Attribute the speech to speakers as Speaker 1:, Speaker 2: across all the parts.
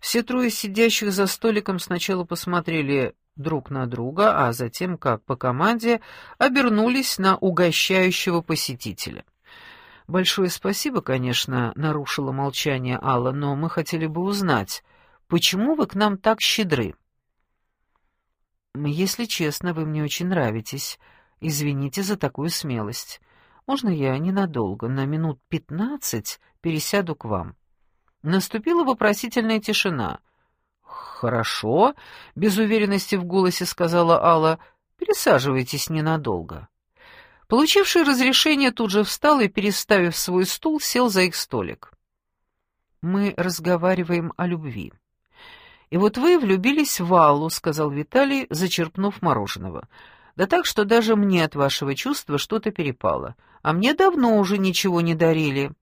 Speaker 1: Все трое сидящих за столиком сначала посмотрели друг на друга, а затем, как по команде, обернулись на угощающего посетителя. «Большое спасибо, конечно», — нарушила молчание Алла, «но мы хотели бы узнать, почему вы к нам так щедры?» «Если честно, вы мне очень нравитесь. Извините за такую смелость. Можно я ненадолго, на минут пятнадцать, пересяду к вам?» Наступила вопросительная тишина. «Хорошо», — без уверенности в голосе сказала Алла, — «пересаживайтесь ненадолго». Получивший разрешение тут же встал и, переставив свой стул, сел за их столик. «Мы разговариваем о любви». «И вот вы влюбились в Аллу», — сказал Виталий, зачерпнув мороженого. «Да так, что даже мне от вашего чувства что-то перепало. А мне давно уже ничего не дарили».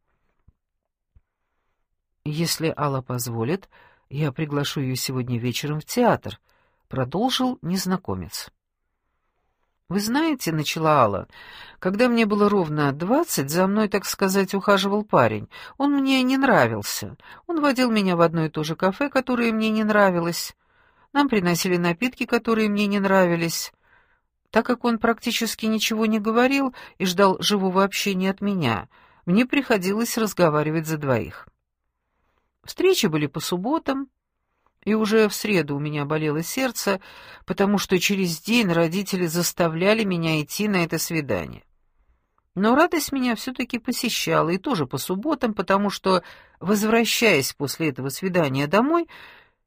Speaker 1: «Если Алла позволит, я приглашу ее сегодня вечером в театр», — продолжил незнакомец. «Вы знаете, — начала Алла, — когда мне было ровно двадцать, за мной, так сказать, ухаживал парень. Он мне не нравился. Он водил меня в одно и то же кафе, которое мне не нравилось. Нам приносили напитки, которые мне не нравились. Так как он практически ничего не говорил и ждал живого общения от меня, мне приходилось разговаривать за двоих. Встречи были по субботам, и уже в среду у меня болело сердце, потому что через день родители заставляли меня идти на это свидание. Но радость меня все-таки посещала, и тоже по субботам, потому что, возвращаясь после этого свидания домой,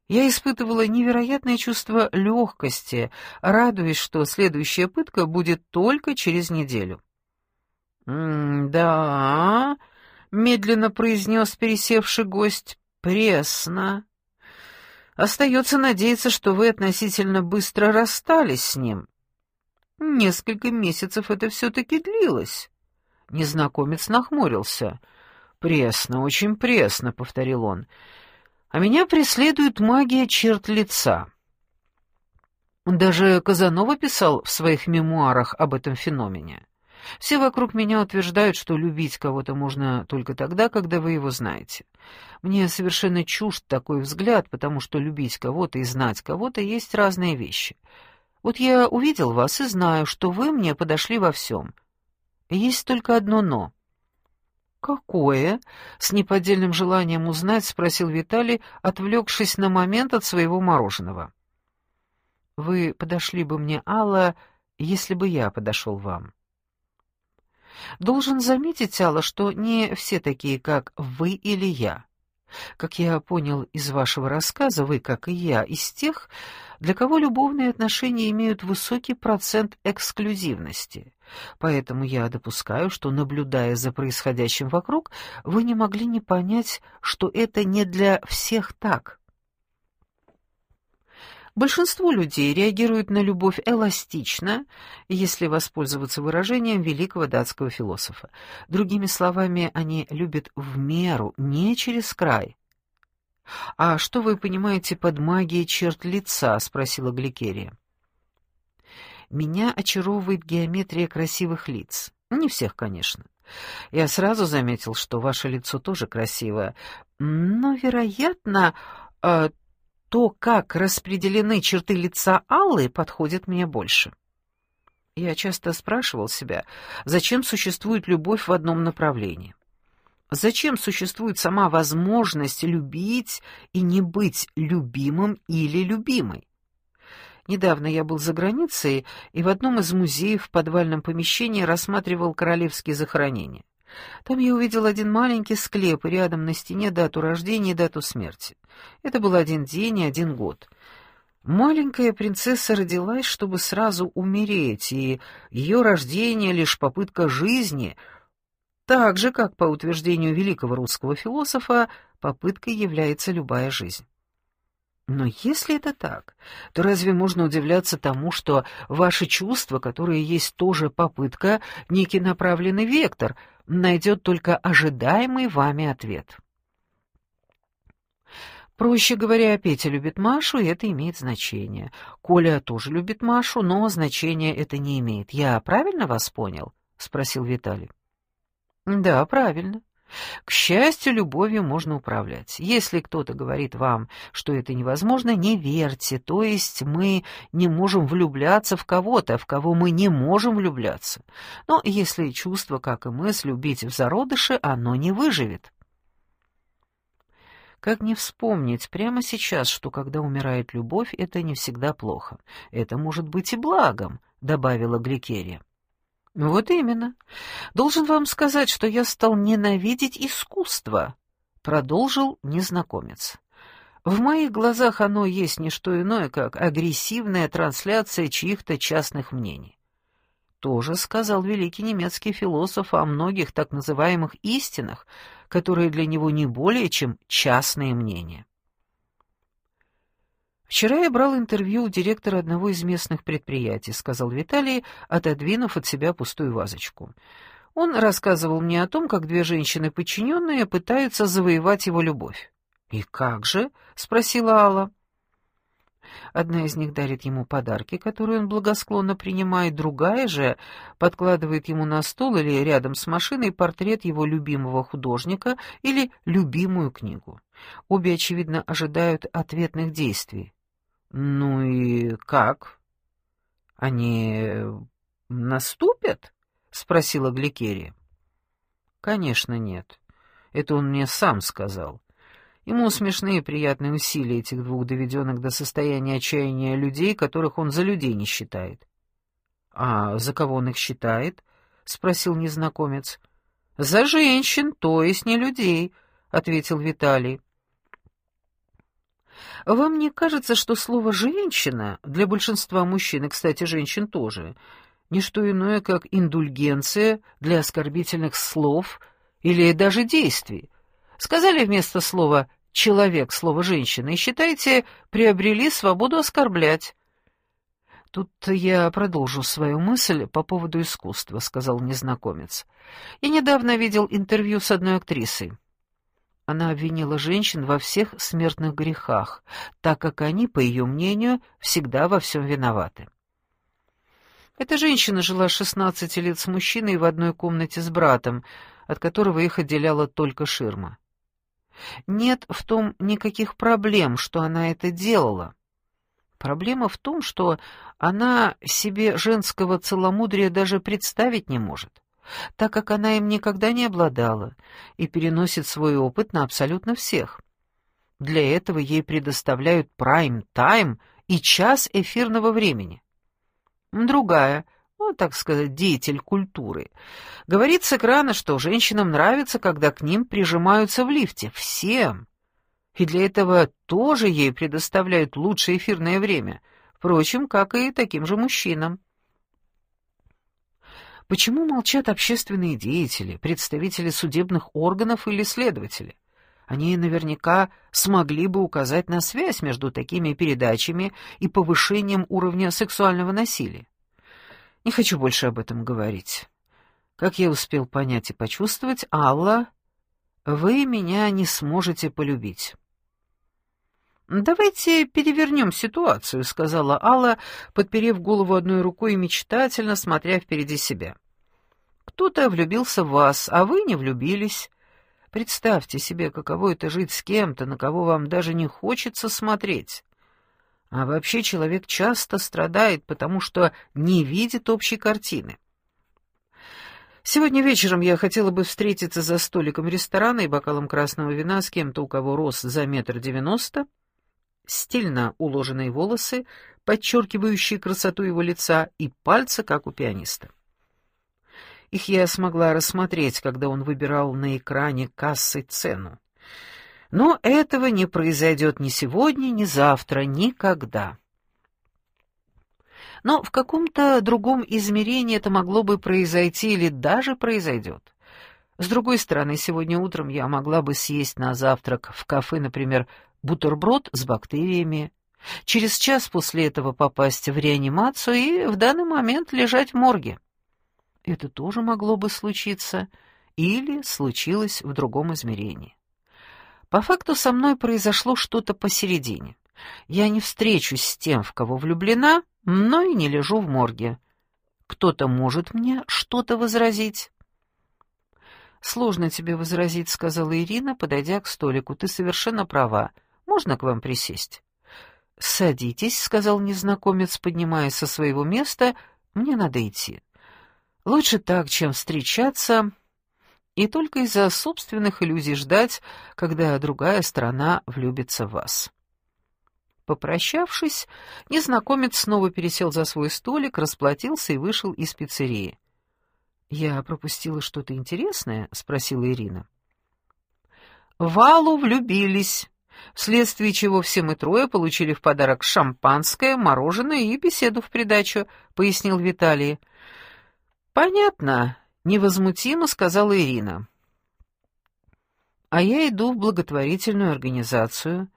Speaker 1: я испытывала невероятное чувство легкости, радуясь, что следующая пытка будет только через неделю. «Да», — медленно произнес пересевший гость, «Пресно. Остается надеяться, что вы относительно быстро расстались с ним. Несколько месяцев это все-таки длилось». Незнакомец нахмурился. «Пресно, очень пресно», — повторил он. «А меня преследует магия черт лица». Даже Казанова писал в своих мемуарах об этом феномене. Все вокруг меня утверждают, что любить кого-то можно только тогда, когда вы его знаете. Мне совершенно чужд такой взгляд, потому что любить кого-то и знать кого-то есть разные вещи. Вот я увидел вас и знаю, что вы мне подошли во всем. Есть только одно «но». «Какое?» — с неподдельным желанием узнать спросил Виталий, отвлекшись на момент от своего мороженого. «Вы подошли бы мне, Алла, если бы я подошел вам». Должен заметить, Алла, что не все такие, как вы или я. Как я понял из вашего рассказа, вы, как и я, из тех, для кого любовные отношения имеют высокий процент эксклюзивности. Поэтому я допускаю, что, наблюдая за происходящим вокруг, вы не могли не понять, что это не для всех так. Большинство людей реагируют на любовь эластично, если воспользоваться выражением великого датского философа. Другими словами, они любят в меру, не через край. «А что вы понимаете под магией черт лица?» — спросила Гликерия. «Меня очаровывает геометрия красивых лиц. Не всех, конечно. Я сразу заметил, что ваше лицо тоже красивое, но, вероятно, э, то, как распределены черты лица Аллы, подходит мне больше. Я часто спрашивал себя, зачем существует любовь в одном направлении? Зачем существует сама возможность любить и не быть любимым или любимой? Недавно я был за границей и в одном из музеев в подвальном помещении рассматривал королевские захоронения. Там я увидел один маленький склеп, и рядом на стене дату рождения и дату смерти. Это был один день и один год. Маленькая принцесса родилась, чтобы сразу умереть, и ее рождение — лишь попытка жизни, так же, как, по утверждению великого русского философа, попыткой является любая жизнь. Но если это так, то разве можно удивляться тому, что ваши чувства, которые есть тоже попытка, некий направленный вектор, найдет только ожидаемый вами ответ? Проще говоря, Петя любит Машу, и это имеет значение. Коля тоже любит Машу, но значения это не имеет. Я правильно вас понял? — спросил Виталий. — Да, правильно. К счастью, любовью можно управлять. Если кто-то говорит вам, что это невозможно, не верьте, то есть мы не можем влюбляться в кого-то, в кого мы не можем влюбляться. Но если чувство, как и мысль, любить в зародыше, оно не выживет. Как не вспомнить прямо сейчас, что когда умирает любовь, это не всегда плохо. Это может быть и благом, добавила Гликерия. Вот именно. Должен вам сказать, что я стал ненавидеть искусство, продолжил незнакомец. В моих глазах оно есть не что иное, как агрессивная трансляция чьих-то частных мнений. Тоже сказал великий немецкий философ о многих так называемых истинах, которые для него не более чем частные мнения. «Вчера я брал интервью у директора одного из местных предприятий», — сказал Виталий, отодвинув от себя пустую вазочку. Он рассказывал мне о том, как две женщины-подчиненные пытаются завоевать его любовь. «И как же?» — спросила Алла. Одна из них дарит ему подарки, которые он благосклонно принимает, другая же подкладывает ему на стол или рядом с машиной портрет его любимого художника или любимую книгу. Обе, очевидно, ожидают ответных действий. «Ну и как? Они наступят?» — спросила Гликерия. «Конечно нет. Это он мне сам сказал. Ему смешны и приятные усилия этих двух доведенных до состояния отчаяния людей, которых он за людей не считает». «А за кого он их считает?» — спросил незнакомец. «За женщин, то есть не людей», — ответил Виталий. Вам не кажется, что слово «женщина» для большинства мужчин, и, кстати, женщин тоже, не что иное, как индульгенция для оскорбительных слов или даже действий? Сказали вместо слова «человек» слово «женщина» и, считаете, приобрели свободу оскорблять. «Тут я продолжу свою мысль по поводу искусства», — сказал незнакомец. «Я недавно видел интервью с одной актрисой. Она обвинила женщин во всех смертных грехах, так как они, по ее мнению, всегда во всем виноваты. Эта женщина жила 16 лет с мужчиной в одной комнате с братом, от которого их отделяла только ширма. Нет в том никаких проблем, что она это делала. Проблема в том, что она себе женского целомудрия даже представить не может так как она им никогда не обладала и переносит свой опыт на абсолютно всех. Для этого ей предоставляют прайм-тайм и час эфирного времени. Другая, ну, так сказать, деятель культуры, говорит с экрана, что женщинам нравится, когда к ним прижимаются в лифте. Всем. И для этого тоже ей предоставляют лучшее эфирное время, впрочем, как и таким же мужчинам. Почему молчат общественные деятели, представители судебных органов или следователи? Они наверняка смогли бы указать на связь между такими передачами и повышением уровня сексуального насилия. Не хочу больше об этом говорить. Как я успел понять и почувствовать, Алла, вы меня не сможете полюбить. «Давайте перевернем ситуацию», — сказала Алла, подперев голову одной рукой и мечтательно смотря впереди себя. «Кто-то влюбился в вас, а вы не влюбились. Представьте себе, каково это жить с кем-то, на кого вам даже не хочется смотреть. А вообще человек часто страдает, потому что не видит общей картины. Сегодня вечером я хотела бы встретиться за столиком ресторана и бокалом красного вина с кем-то, у кого рост за метр девяносто, стильно уложенные волосы, подчеркивающие красоту его лица, и пальцы, как у пианиста. Их я смогла рассмотреть, когда он выбирал на экране кассы цену. Но этого не произойдет ни сегодня, ни завтра, никогда. Но в каком-то другом измерении это могло бы произойти или даже произойдет. С другой стороны, сегодня утром я могла бы съесть на завтрак в кафе, например, бутерброд с бактериями, через час после этого попасть в реанимацию и в данный момент лежать в морге. Это тоже могло бы случиться или случилось в другом измерении. По факту со мной произошло что-то посередине. Я не встречусь с тем, в кого влюблена, но и не лежу в морге. Кто-то может мне что-то возразить. «Сложно тебе возразить», — сказала Ирина, подойдя к столику. «Ты совершенно права. Можно к вам присесть?» «Садитесь», — сказал незнакомец, поднимаясь со своего места. «Мне надо идти. Лучше так, чем встречаться и только из-за собственных иллюзий ждать, когда другая сторона влюбится в вас». Попрощавшись, незнакомец снова пересел за свой столик, расплатился и вышел из пиццерии. «Я пропустила что-то интересное?» — спросила Ирина. Валу влюбились, вследствие чего все мы трое получили в подарок шампанское, мороженое и беседу в придачу, — пояснил Виталий. «Понятно», — невозмутимо сказала Ирина. «А я иду в благотворительную организацию.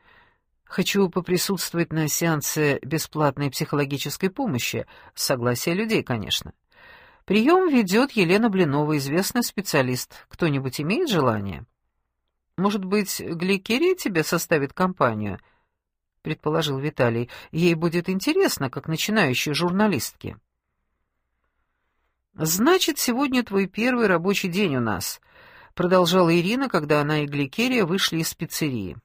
Speaker 1: Хочу поприсутствовать на сеансе бесплатной психологической помощи, согласия людей, конечно. Прием ведет Елена Блинова, известный специалист. Кто-нибудь имеет желание? Может быть, Гликерия тебе составит компанию? Предположил Виталий. Ей будет интересно, как начинающей журналистке. Значит, сегодня твой первый рабочий день у нас, продолжала Ирина, когда она и Гликерия вышли из пиццерии.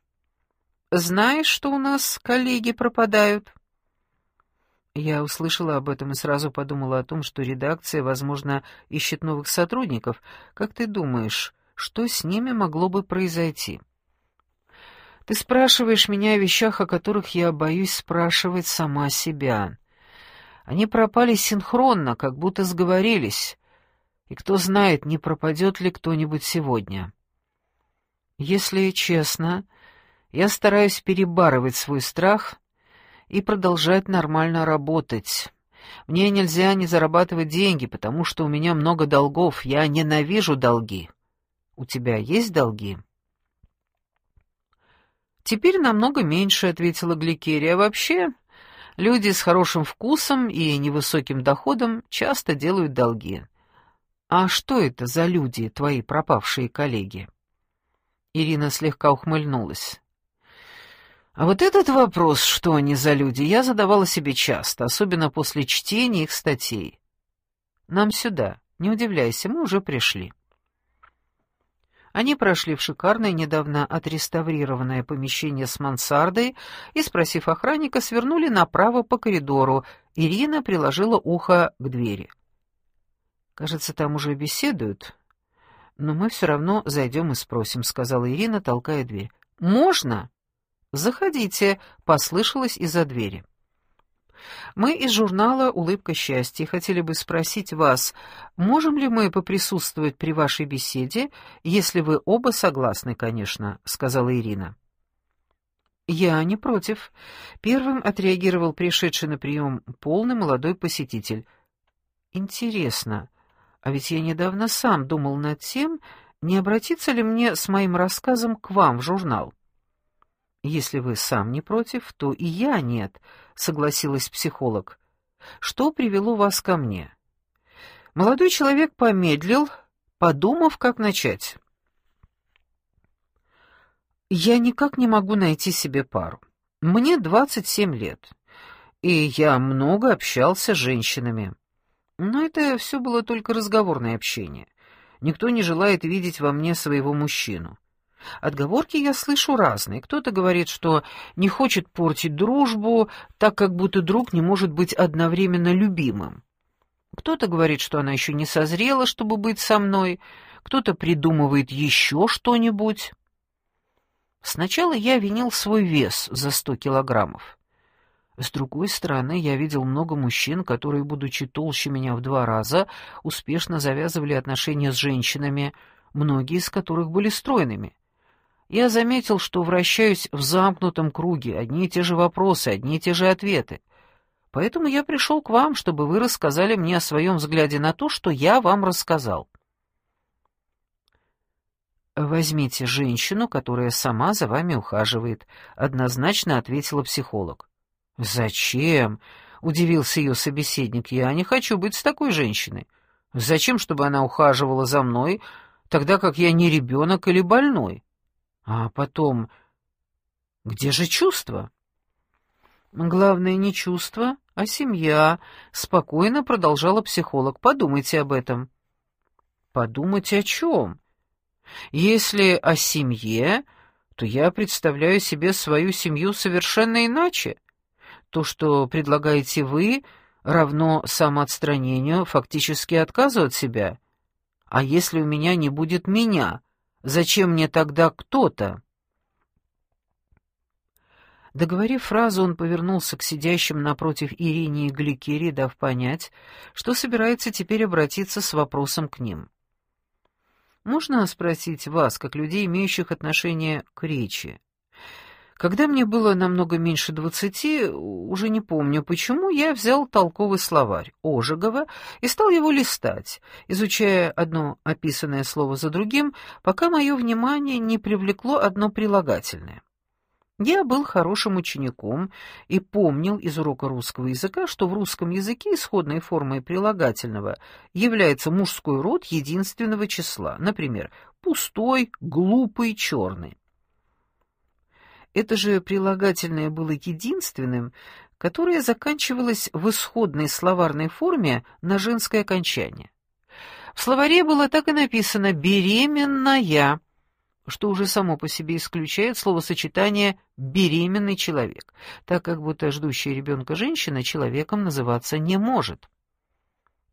Speaker 1: Знаешь, что у нас коллеги пропадают? Я услышала об этом и сразу подумала о том, что редакция, возможно, ищет новых сотрудников. Как ты думаешь, что с ними могло бы произойти? Ты спрашиваешь меня о вещах, о которых я боюсь спрашивать сама себя. Они пропали синхронно, как будто сговорились. И кто знает, не пропадет ли кто-нибудь сегодня. Если честно, я стараюсь перебарывать свой страх — и продолжать нормально работать. Мне нельзя не зарабатывать деньги, потому что у меня много долгов. Я ненавижу долги. У тебя есть долги? Теперь намного меньше, ответила Гликерия. Вообще, люди с хорошим вкусом и невысоким доходом часто делают долги. А что это за люди, твои пропавшие коллеги? Ирина слегка ухмыльнулась. А вот этот вопрос, что они за люди, я задавала себе часто, особенно после чтения их статей. Нам сюда, не удивляйся, мы уже пришли. Они прошли в шикарное, недавно отреставрированное помещение с мансардой и, спросив охранника, свернули направо по коридору. Ирина приложила ухо к двери. «Кажется, там уже беседуют. Но мы все равно зайдем и спросим», — сказала Ирина, толкая дверь. «Можно?» «Заходите», — послышалось из-за двери. Мы из журнала «Улыбка счастья» хотели бы спросить вас, можем ли мы поприсутствовать при вашей беседе, если вы оба согласны, конечно», — сказала Ирина. «Я не против». Первым отреагировал пришедший на прием полный молодой посетитель. «Интересно, а ведь я недавно сам думал над тем, не обратиться ли мне с моим рассказом к вам в журнал». «Если вы сам не против, то и я нет», — согласилась психолог. «Что привело вас ко мне?» Молодой человек помедлил, подумав, как начать. «Я никак не могу найти себе пару. Мне 27 лет, и я много общался с женщинами. Но это все было только разговорное общение. Никто не желает видеть во мне своего мужчину. Отговорки я слышу разные. Кто-то говорит, что не хочет портить дружбу, так как будто друг не может быть одновременно любимым. Кто-то говорит, что она еще не созрела, чтобы быть со мной. Кто-то придумывает еще что-нибудь. Сначала я винил свой вес за сто килограммов. С другой стороны, я видел много мужчин, которые, будучи толще меня в два раза, успешно завязывали отношения с женщинами, многие из которых были стройными. Я заметил, что вращаюсь в замкнутом круге, одни и те же вопросы, одни и те же ответы. Поэтому я пришел к вам, чтобы вы рассказали мне о своем взгляде на то, что я вам рассказал. «Возьмите женщину, которая сама за вами ухаживает», — однозначно ответила психолог. «Зачем?» — удивился ее собеседник. «Я не хочу быть с такой женщиной. Зачем, чтобы она ухаживала за мной, тогда как я не ребенок или больной?» А потом, где же чувство? Главное не чувство, а семья, спокойно продолжала психолог. Подумайте об этом. Подумать о чем? Если о семье, то я представляю себе свою семью совершенно иначе. То, что предлагаете вы, равно самоотстранению, фактически отказу от себя. А если у меня не будет меня, зачем мне тогда кто-то? Договорив фразу, он повернулся к сидящим напротив Ирине и Гликере, дав понять, что собирается теперь обратиться с вопросом к ним. «Можно спросить вас, как людей, имеющих отношение к речи? Когда мне было намного меньше двадцати, уже не помню почему, я взял толковый словарь Ожегова и стал его листать, изучая одно описанное слово за другим, пока мое внимание не привлекло одно прилагательное. Я был хорошим учеником и помнил из урока русского языка, что в русском языке исходной формой прилагательного является мужской род единственного числа, например, пустой, глупый, черный. Это же прилагательное было единственным, которое заканчивалось в исходной словарной форме на женское окончание. В словаре было так и написано «беременная», что уже само по себе исключает словосочетание «беременный человек», так как будто ждущая ребенка женщина человеком называться не может.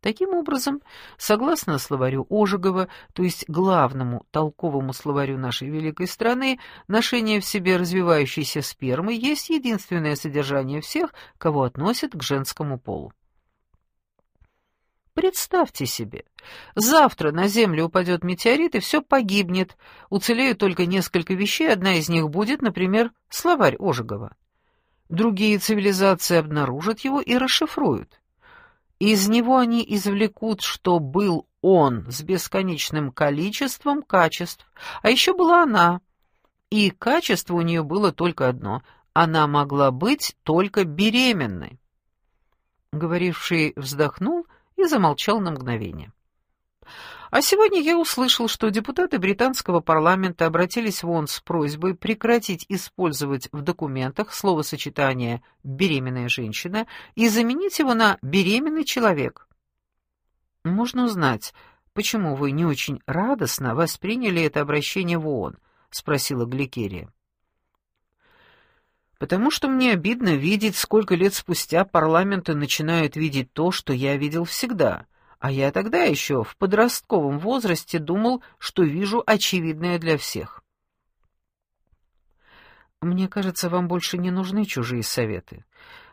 Speaker 1: Таким образом, согласно словарю Ожегова, то есть главному толковому словарю нашей великой страны, ношение в себе развивающейся спермы есть единственное содержание всех, кого относят к женскому полу. Представьте себе, завтра на Землю упадет метеорит, и все погибнет. Уцелеют только несколько вещей, одна из них будет, например, словарь Ожегова. Другие цивилизации обнаружат его и расшифруют. Из него они извлекут, что был он с бесконечным количеством качеств, а еще была она. И качество у нее было только одно — она могла быть только беременной. Говоривший вздохнул и замолчал на мгновение. А сегодня я услышал, что депутаты британского парламента обратились в ООН с просьбой прекратить использовать в документах словосочетание «беременная женщина» и заменить его на «беременный человек». Можно узнать, почему вы не очень радостно восприняли это обращение в ООН, спросила Гликерия. Потому что мне обидно видеть, сколько лет спустя парламенты начинают видеть то, что я видел всегда. А я тогда еще в подростковом возрасте думал, что вижу очевидное для всех. Мне кажется, вам больше не нужны чужие советы.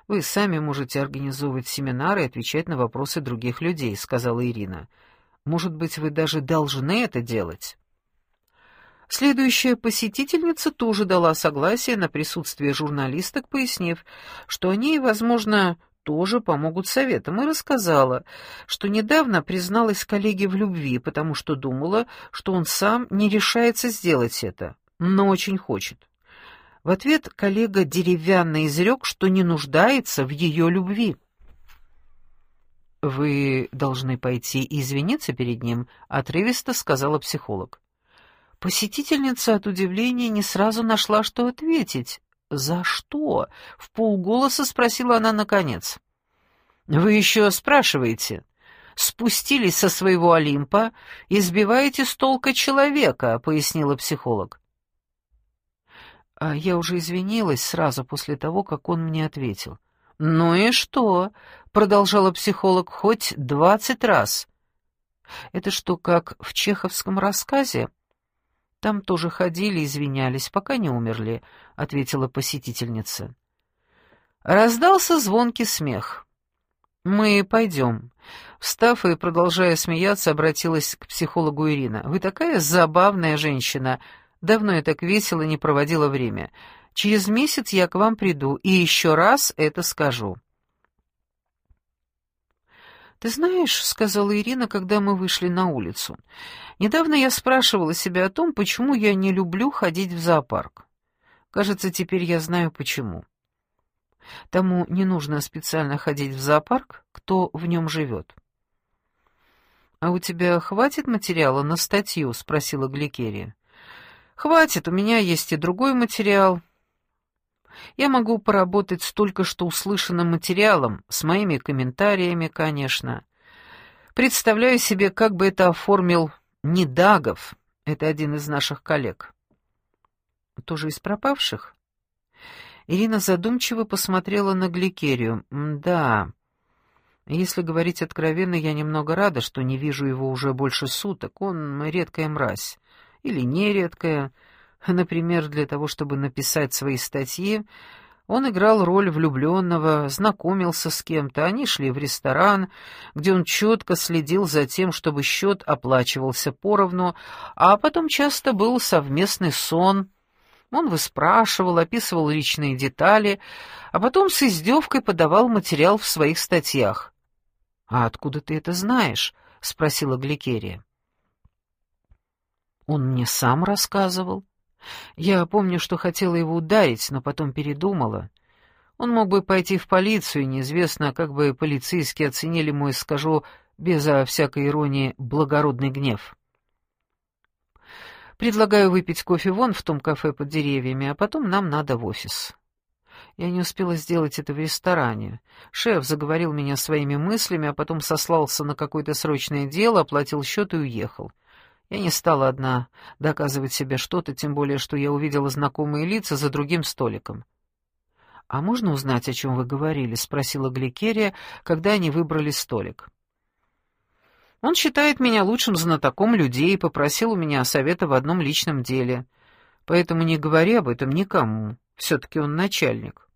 Speaker 1: Вы сами можете организовывать семинары и отвечать на вопросы других людей, сказала Ирина. Может быть, вы даже должны это делать. Следующая посетительница тоже дала согласие на присутствие журналисток, пояснив, что они, возможно, тоже помогут советам, и рассказала, что недавно призналась коллеге в любви, потому что думала, что он сам не решается сделать это, но очень хочет. В ответ коллега деревянно изрек, что не нуждается в ее любви. «Вы должны пойти и извиниться перед ним», — отрывисто сказала психолог. Посетительница от удивления не сразу нашла, что ответить. «За что?» — в полголоса спросила она наконец. «Вы еще спрашиваете?» «Спустились со своего Олимпа и сбиваете с толка человека», — пояснила психолог. А я уже извинилась сразу после того, как он мне ответил. «Ну и что?» — продолжала психолог хоть двадцать раз. «Это что, как в чеховском рассказе?» Там тоже ходили, извинялись, пока не умерли», — ответила посетительница. Раздался звонкий смех. «Мы пойдем». Встав и продолжая смеяться, обратилась к психологу Ирина. «Вы такая забавная женщина. Давно я так весело не проводила время. Через месяц я к вам приду и еще раз это скажу». «Ты знаешь», — сказала Ирина, когда мы вышли на улицу, — «недавно я спрашивала себя о том, почему я не люблю ходить в зоопарк. Кажется, теперь я знаю, почему. Тому не нужно специально ходить в зоопарк, кто в нем живет». «А у тебя хватит материала на статью?» — спросила Гликерия. «Хватит, у меня есть и другой материал». Я могу поработать с только что услышанным материалом, с моими комментариями, конечно. Представляю себе, как бы это оформил Недагов, Это один из наших коллег. Тоже из пропавших? Ирина задумчиво посмотрела на Гликерию. «Да, если говорить откровенно, я немного рада, что не вижу его уже больше суток. Он редкая мразь. Или нередкая. Например, для того, чтобы написать свои статьи, он играл роль влюбленного, знакомился с кем-то, они шли в ресторан, где он четко следил за тем, чтобы счет оплачивался поровну, а потом часто был совместный сон — он выспрашивал, описывал личные детали, а потом с издевкой подавал материал в своих статьях. «А откуда ты это знаешь?» — спросила Гликерия. «Он мне сам рассказывал. Я помню, что хотела его ударить, но потом передумала. Он мог бы пойти в полицию, неизвестно, как бы полицейские оценили мой, скажу, безо всякой иронии, благородный гнев». Предлагаю выпить кофе вон в том кафе под деревьями, а потом нам надо в офис. Я не успела сделать это в ресторане. Шеф заговорил меня своими мыслями, а потом сослался на какое-то срочное дело, оплатил счет и уехал. Я не стала одна доказывать себе что-то, тем более, что я увидела знакомые лица за другим столиком. «А можно узнать, о чем вы говорили?» — спросила Гликерия, когда они выбрали столик. Он считает меня лучшим знатоком людей и попросил у меня совета в одном личном деле. Поэтому не говори об этом никому. Все-таки он начальник.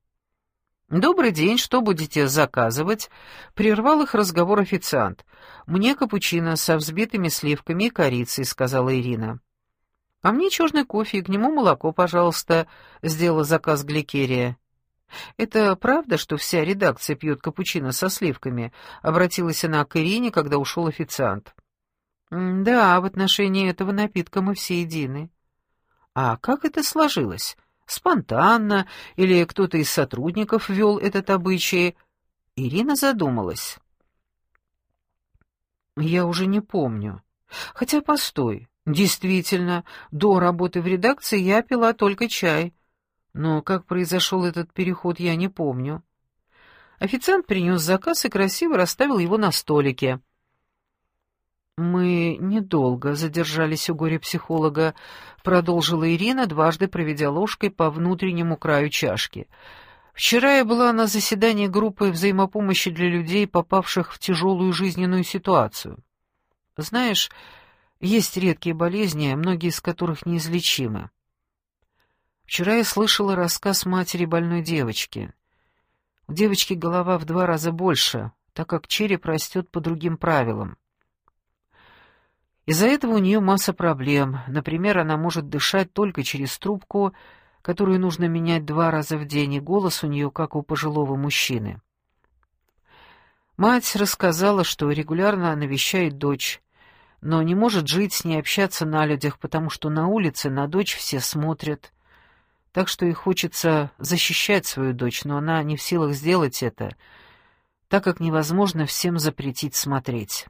Speaker 1: «Добрый день, что будете заказывать?» Прервал их разговор официант. «Мне капучино со взбитыми сливками и корицей», — сказала Ирина. «А мне черный кофе и к нему молоко, пожалуйста», — сделала заказ Гликерия. «Это правда, что вся редакция пьет капучино со сливками?» — обратилась она к Ирине, когда ушел официант. «Да, в отношении этого напитка мы все едины». «А как это сложилось? Спонтанно? Или кто-то из сотрудников ввел этот обычай?» Ирина задумалась. «Я уже не помню. Хотя, постой, действительно, до работы в редакции я пила только чай». Но как произошел этот переход, я не помню. Официант принес заказ и красиво расставил его на столике. «Мы недолго задержались у горе-психолога», — продолжила Ирина, дважды проведя ложкой по внутреннему краю чашки. «Вчера я была на заседании группы взаимопомощи для людей, попавших в тяжелую жизненную ситуацию. Знаешь, есть редкие болезни, многие из которых неизлечимы. Вчера я слышала рассказ матери больной девочки. У девочки голова в два раза больше, так как череп растет по другим правилам. Из-за этого у нее масса проблем. Например, она может дышать только через трубку, которую нужно менять два раза в день, и голос у нее как у пожилого мужчины. Мать рассказала, что регулярно навещает дочь, но не может жить с ней, общаться на людях, потому что на улице на дочь все смотрят, так что ей хочется защищать свою дочь, но она не в силах сделать это, так как невозможно всем запретить смотреть.